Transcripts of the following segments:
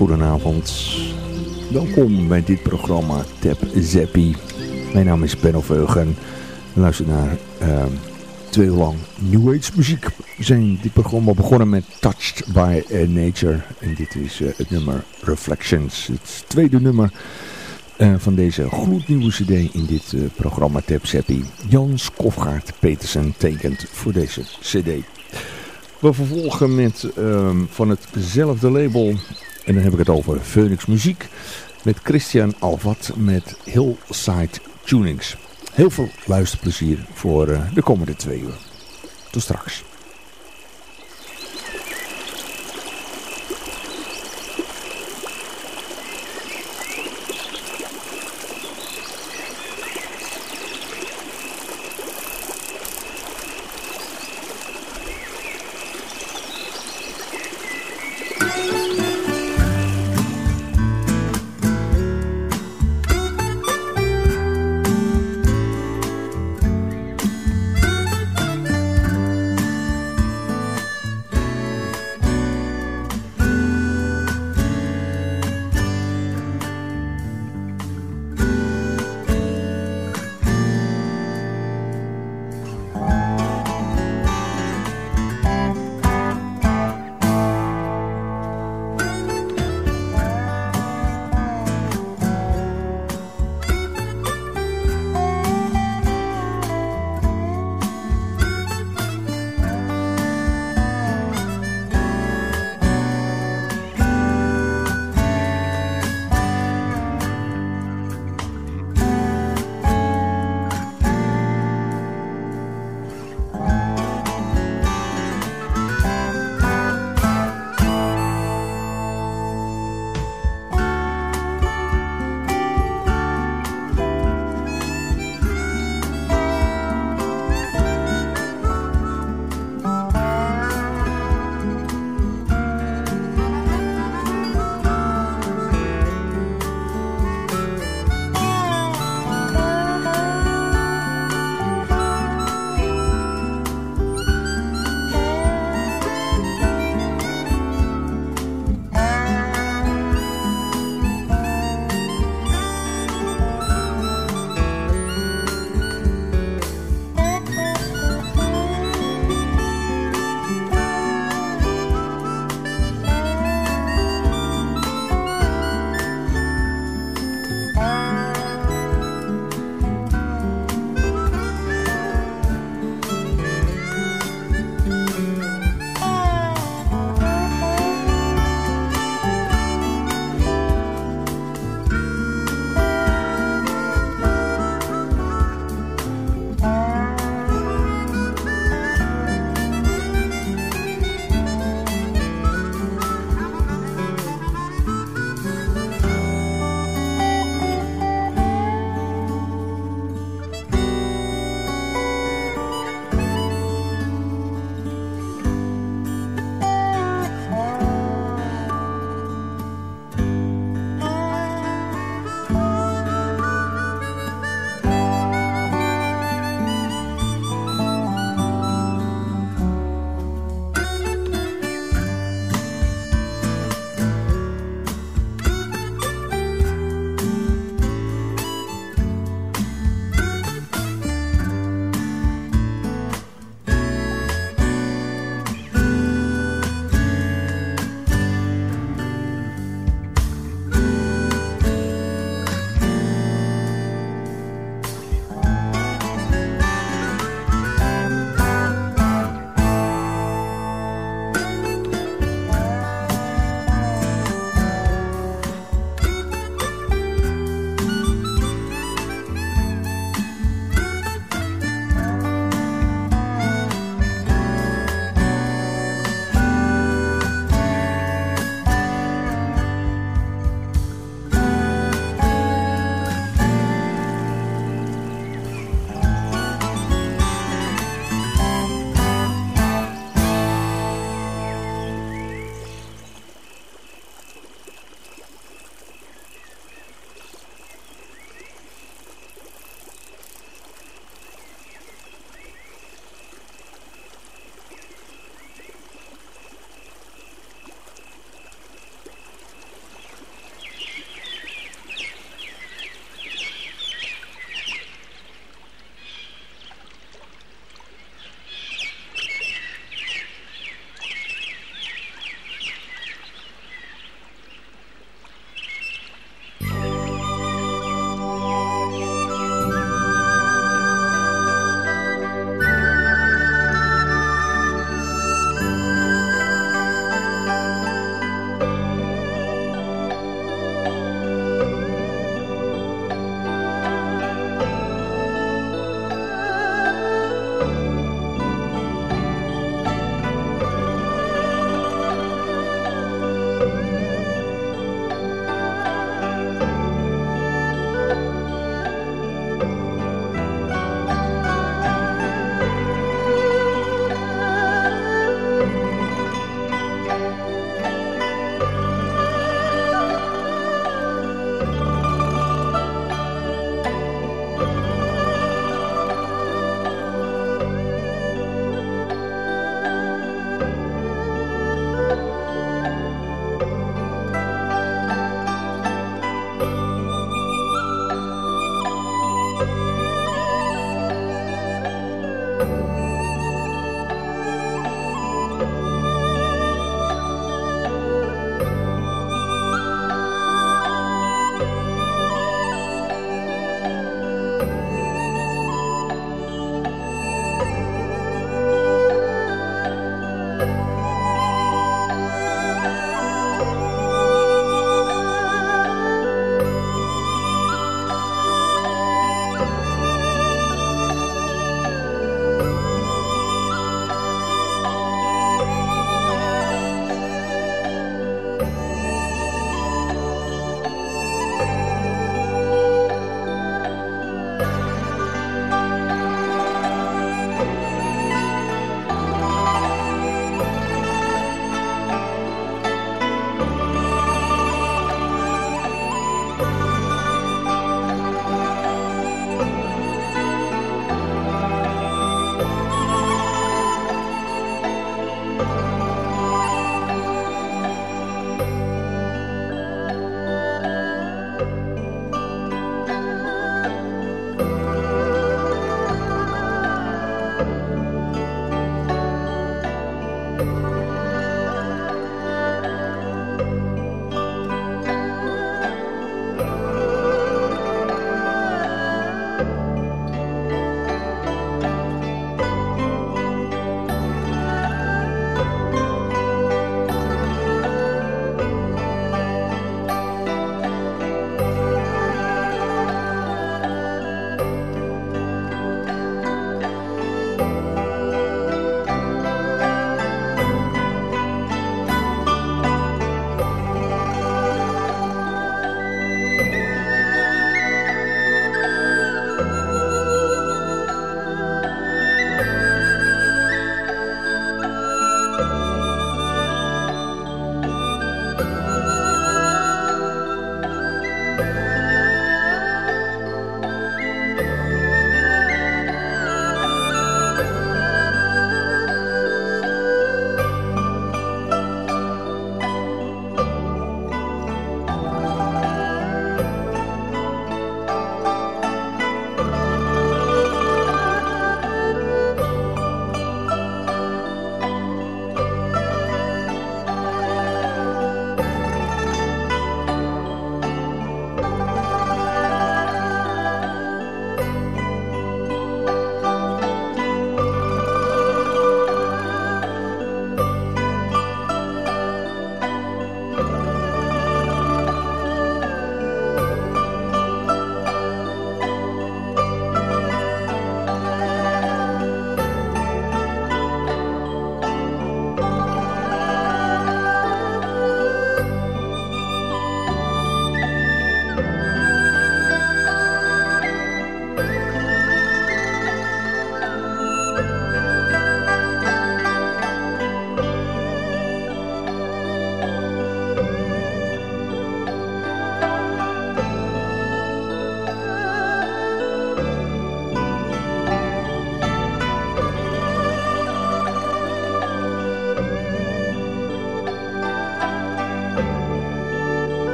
Goedenavond. Welkom bij dit programma Tap Zappie. Mijn naam is Ben Veugen. Luister naar uh, twee lang New Age muziek. We zijn dit programma begonnen met Touched by Nature. En dit is uh, het nummer Reflections. Het tweede nummer uh, van deze gloednieuwe cd in dit uh, programma Tap Zappie. Jans Kofgaard Petersen tekent voor deze cd. We vervolgen met um, van hetzelfde label En dan heb ik het over Phoenix Muziek met Christian Alvat met Hillside Tunings. Heel veel luisterplezier voor eh, de komende twee uur. Tot straks.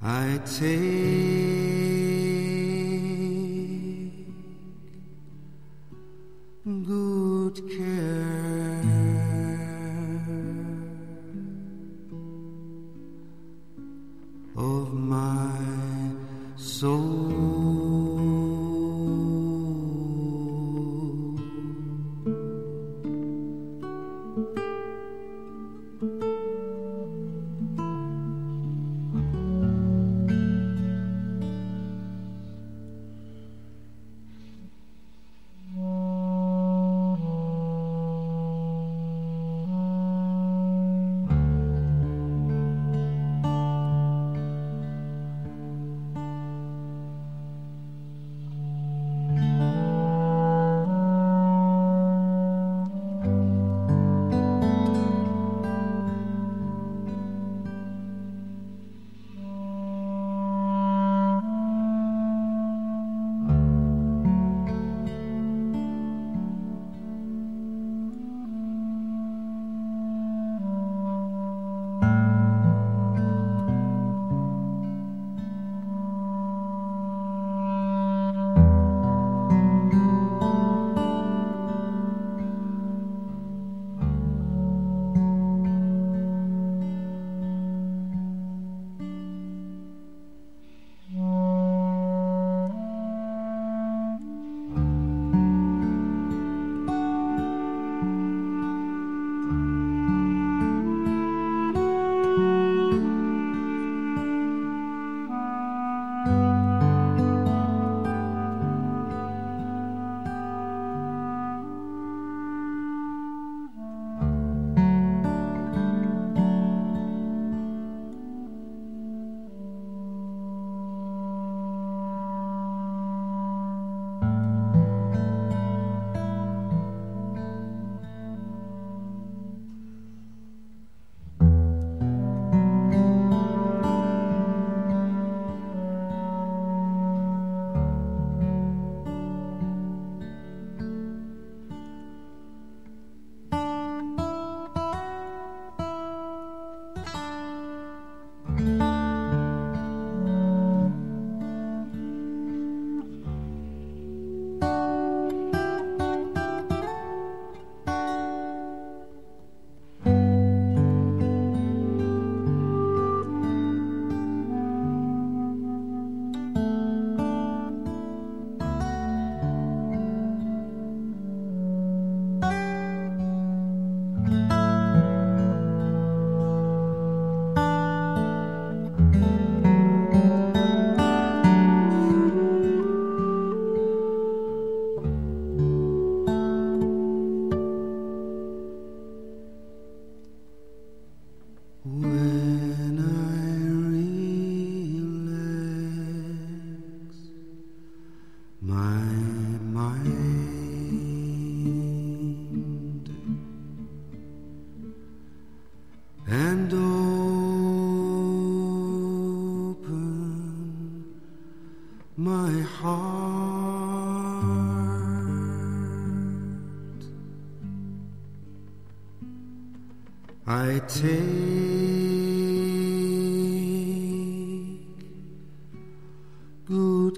I take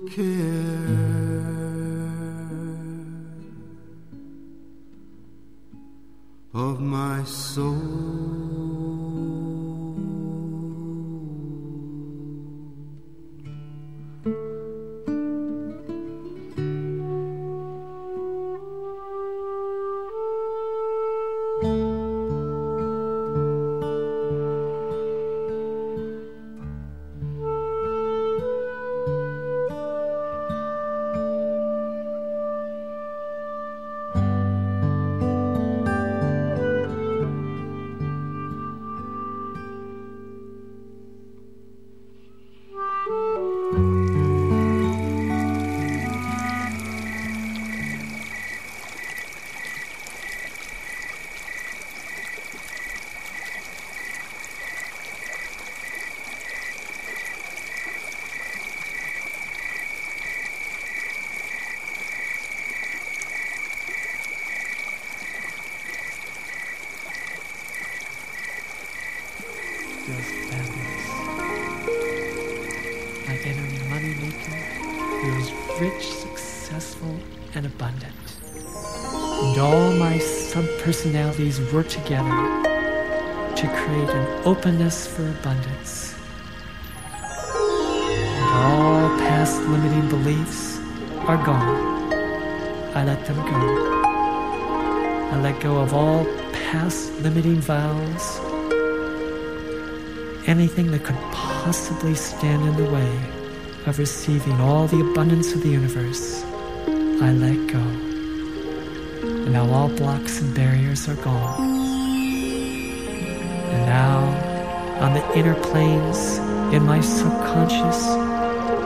care of my soul. Subpersonalities work together to create an openness for abundance. And all past limiting beliefs are gone. I let them go. I let go of all past limiting vows, anything that could possibly stand in the way of receiving all the abundance of the universe. I let go. Now all blocks and barriers are gone. And now, on the inner planes, in my subconscious,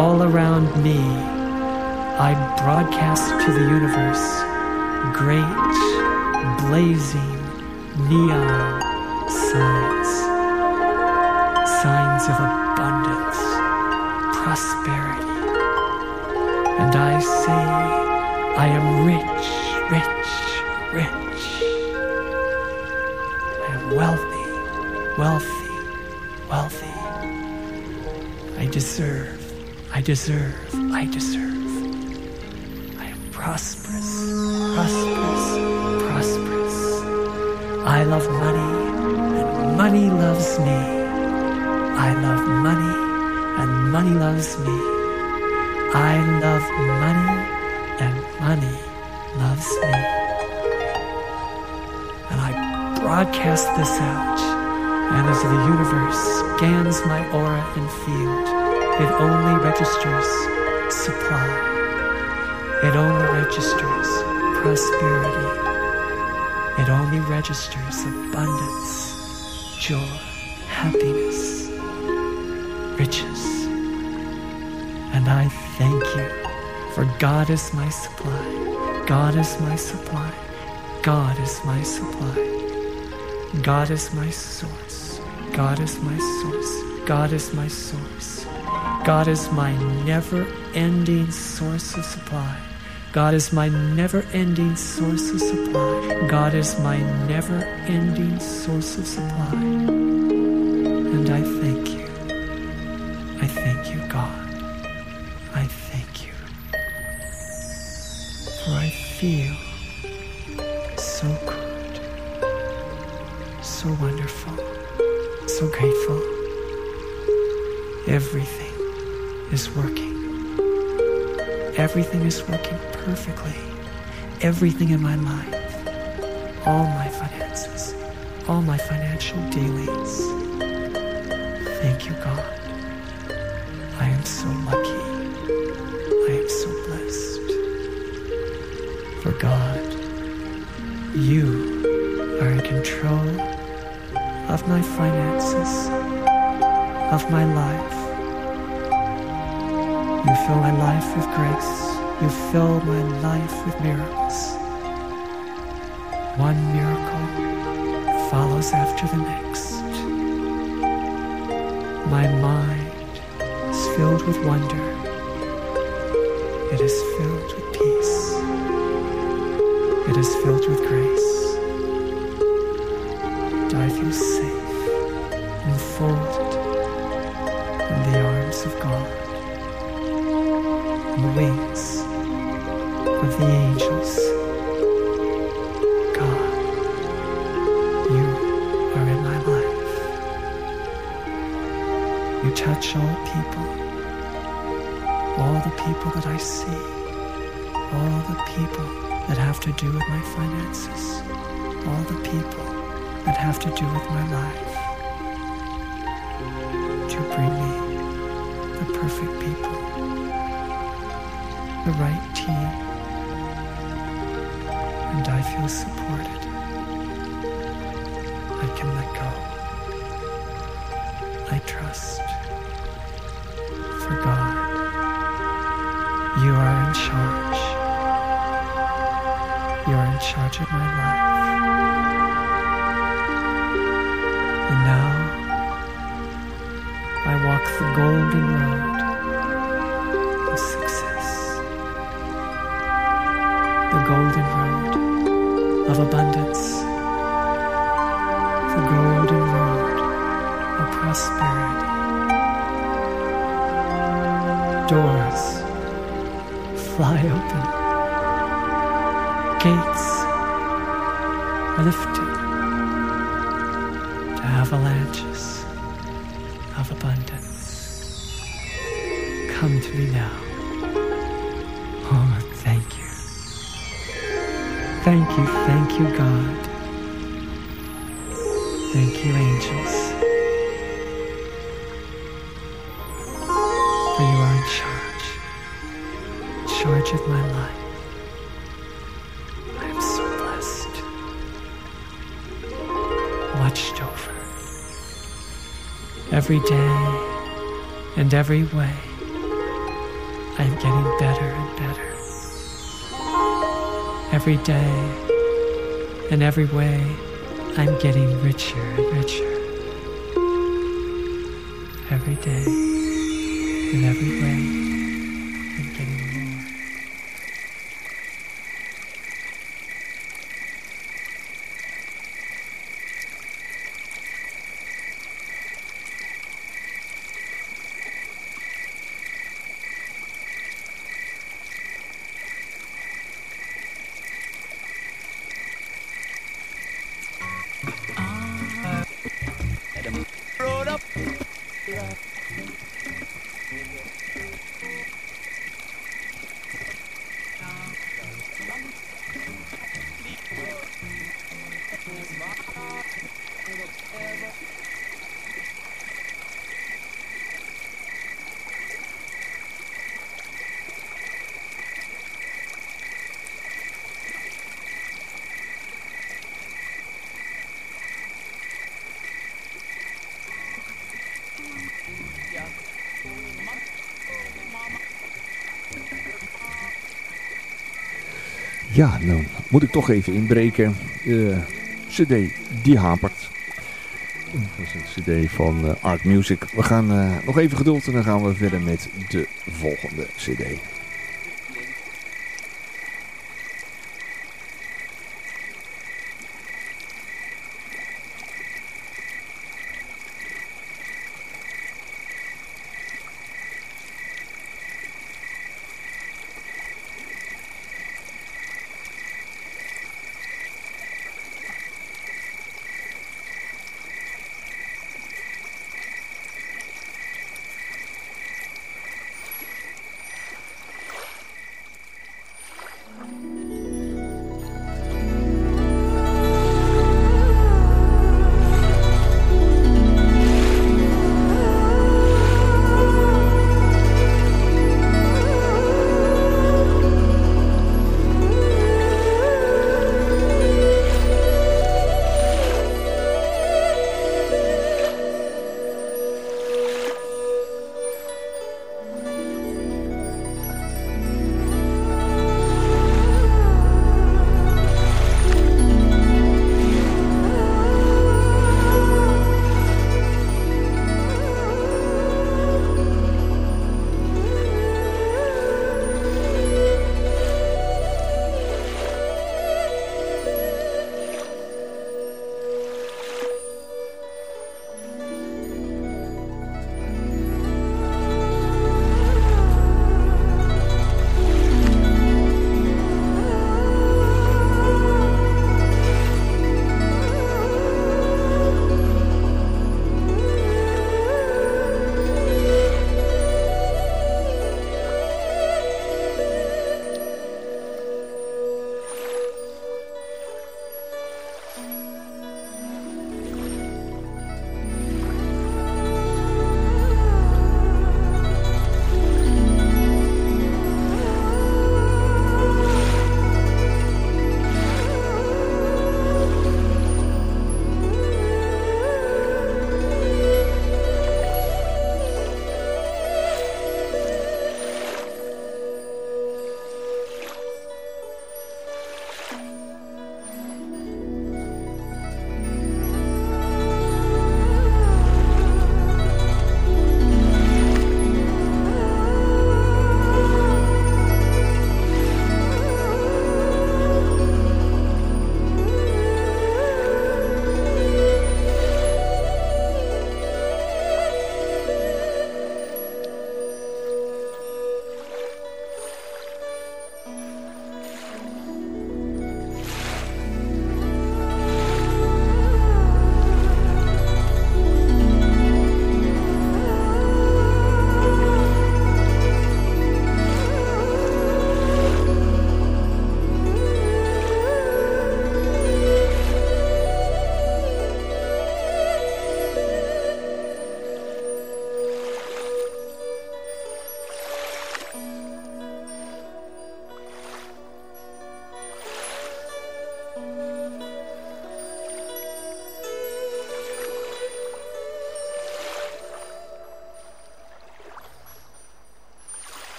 all around me, I broadcast to the universe great, blazing, neon signs. Signs of abundance, prosperity. And I say, I am rich, rich, rich. I am wealthy, wealthy, wealthy. I deserve, I deserve, I deserve. I am prosperous, prosperous, prosperous. I love money, and money loves me. I love money, and money loves me. I love money, and money loves me. Broadcast this out, and as the universe scans my aura and field, it only registers supply. It only registers prosperity. It only registers abundance, joy, happiness, riches. And I thank you, for God is my supply. God is my supply. God is my supply. God is my source. God is my source. God is my source. God is my never ending source of supply. God is my never ending source of supply. God is my never ending source of supply. And I thank you. I thank you, God. I thank you. For I feel Everything is working. Everything is working perfectly. Everything in my life, all my finances, all my financial dealings. Thank you, God. I am so lucky. I am so blessed. For God, you are in control of my finances, of my life. Fill my life with grace. You fill my life with miracles. One miracle follows after the next. My mind is filled with wonder. It is filled with peace. It is filled with grace. Do with my finances, all the people that have to do with my life, to bring me the perfect people the right team, and I feel supported. I can let go. I trust. Of my life. And now, I walk the golden road of success the golden road of abundance, the golden road of prosperity. doors fly open, gates lifted to avalanches of abundance. Come to me now. Oh, thank you. Thank you, thank you, God. Thank you, angels. For you are in charge. In charge of my life. Every day and every way. I am getting better and better. Every day and every way. I'm getting richer and richer. Every day, and every way, Ja, dan moet ik toch even inbreken. De cd die hapert. Dat is een cd van uh, Art Music. We gaan uh, nog even geduld en dan gaan we verder met de volgende cd.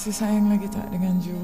Masih sayang lagi tak dengan Ju?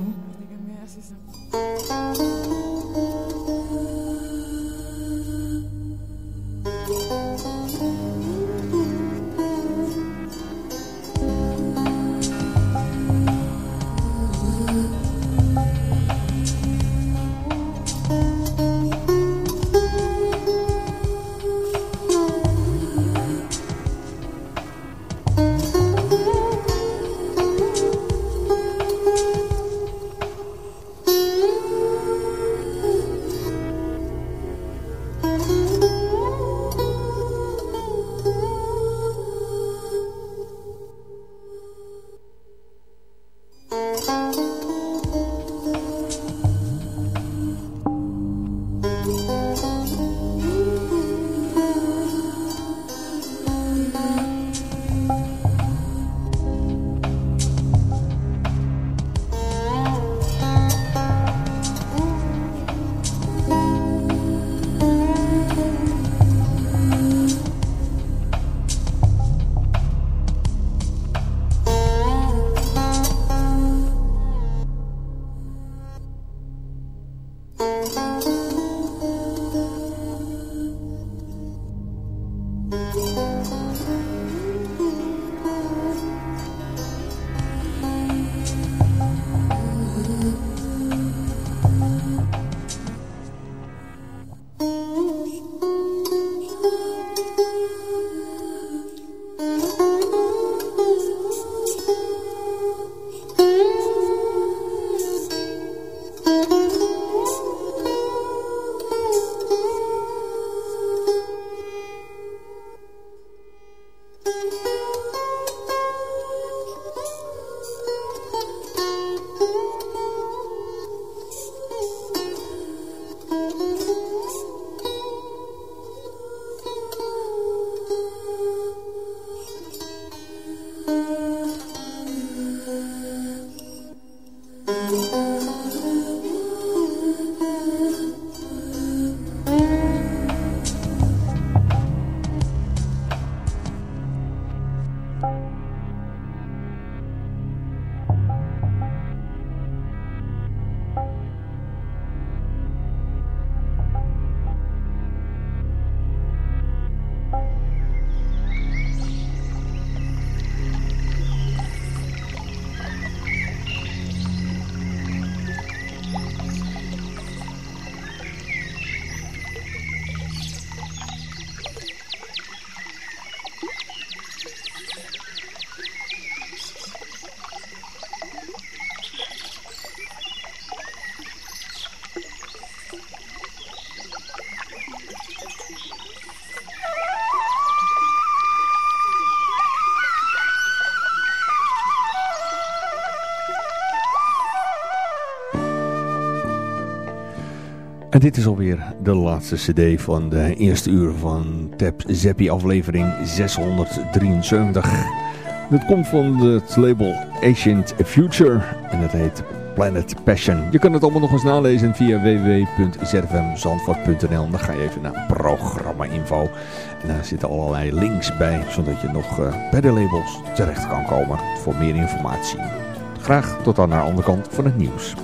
Bye. En dit is alweer de laatste cd van de eerste uur van Tap Zeppi aflevering 673. Dat komt van het label Ancient Future en het heet Planet Passion. Je kunt het allemaal nog eens nalezen via www.zfmzandvoort.nl. Dan ga je even naar programma info. En daar zitten allerlei links bij, zodat je nog uh, bij de labels terecht kan komen voor meer informatie. Graag tot aan de andere kant van het nieuws.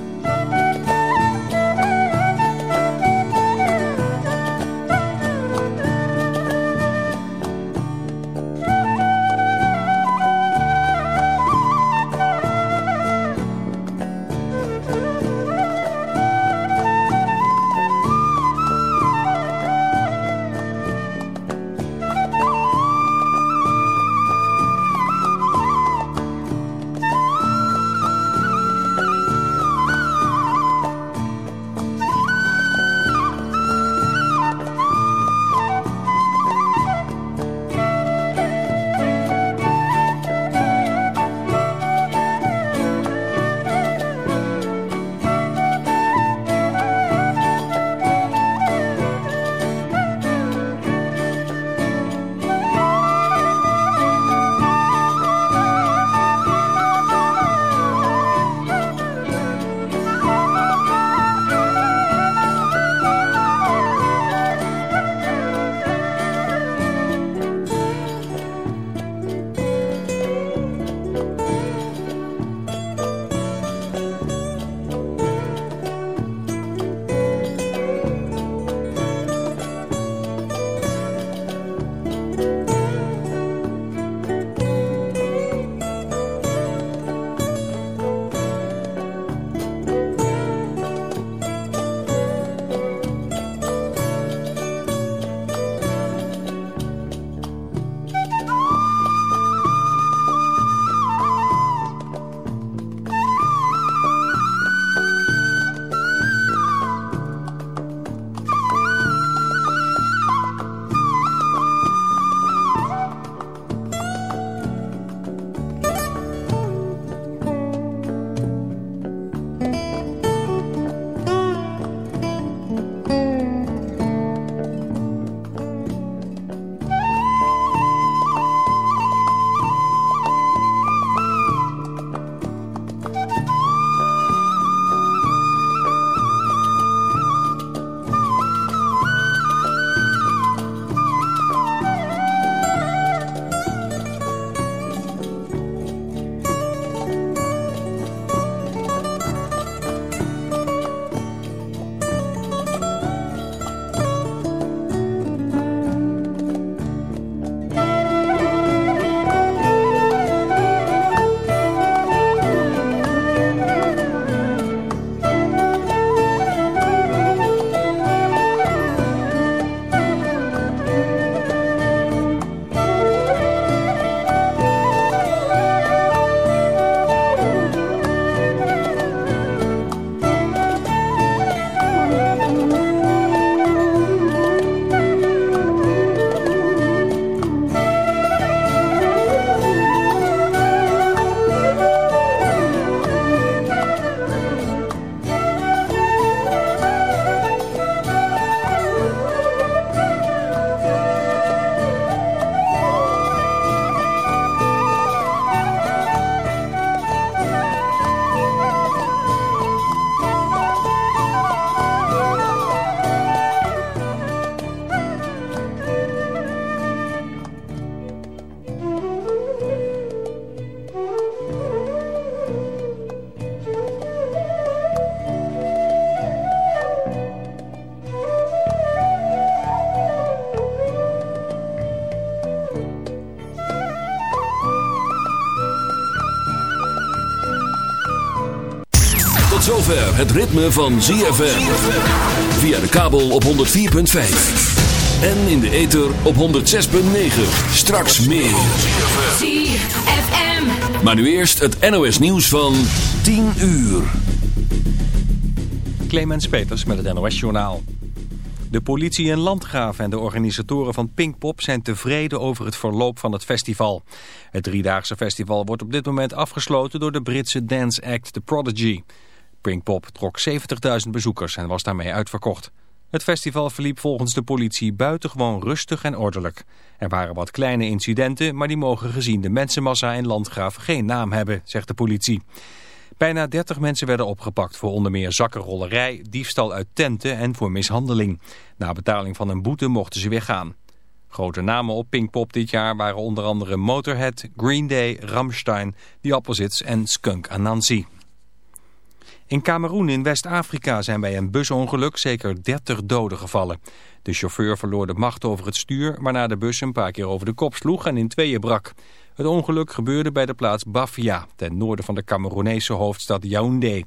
Het ritme van ZFM. Via de kabel op 104.5. En in de ether op 106.9. Straks meer. ZFM. Maar nu eerst het NOS nieuws van 10 uur. Clemens Peters met het NOS Journaal. De politie in Landgraaf en de organisatoren van Pinkpop zijn tevreden over het verloop van het festival. Het driedaagse festival wordt op dit moment afgesloten door de Britse dance act The Prodigy. Pinkpop trok 70.000 bezoekers en was daarmee uitverkocht. Het festival verliep volgens de politie buitengewoon rustig en ordelijk. Er waren wat kleine incidenten, maar die mogen gezien de mensenmassa in Landgraaf geen naam hebben, zegt de politie. Bijna 30 mensen werden opgepakt voor onder meer zakkenrollerij, diefstal uit tenten en voor mishandeling. Na betaling van een boete mochten ze weer gaan. Grote namen op Pinkpop dit jaar waren onder andere Motorhead, Green Day, Rammstein, The Opposites en Skunk Anansi. In Cameroen in West-Afrika zijn bij een busongeluk zeker 30 doden gevallen. De chauffeur verloor de macht over het stuur, waarna de bus een paar keer over de kop sloeg en in tweeën brak. Het ongeluk gebeurde bij de plaats Bafia, ten noorden van de Cameroenese hoofdstad Yaoundé.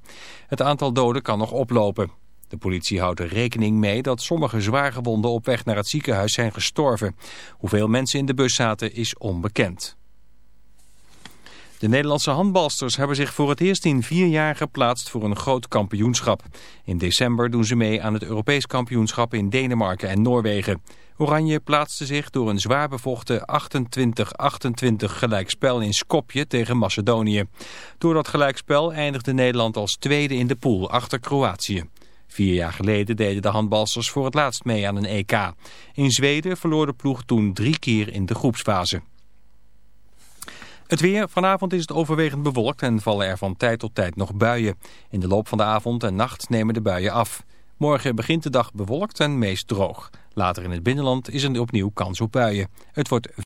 Het aantal doden kan nog oplopen. De politie houdt er rekening mee dat sommige zwaargewonden op weg naar het ziekenhuis zijn gestorven. Hoeveel mensen in de bus zaten is onbekend. De Nederlandse handbalsters hebben zich voor het eerst in vier jaar geplaatst voor een groot kampioenschap. In december doen ze mee aan het Europees kampioenschap in Denemarken en Noorwegen. Oranje plaatste zich door een zwaar bevochten 28-28 gelijkspel in Skopje tegen Macedonië. Door dat gelijkspel eindigde Nederland als tweede in de pool achter Kroatië. Vier jaar geleden deden de handbalsters voor het laatst mee aan een EK. In Zweden verloor de ploeg toen drie keer in de groepsfase. Het weer. Vanavond is het overwegend bewolkt en vallen er van tijd tot tijd nog buien. In de loop van de avond en nacht nemen de buien af. Morgen begint de dag bewolkt en meest droog. Later in het binnenland is er opnieuw kans op buien. Het wordt